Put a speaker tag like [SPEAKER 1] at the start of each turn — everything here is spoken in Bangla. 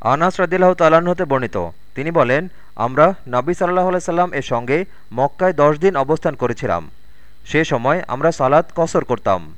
[SPEAKER 1] আনাস রদিল্লাহ তাল্লাহ্ন হতে বর্ণিত। তিনি বলেন, আমরা নবী সাল্লাহ সাল্লাম এর সঙ্গে মক্কায় দশ দিন অবস্থান করেছিলাম। সে সময় আমরা সালাত কসর করতাম।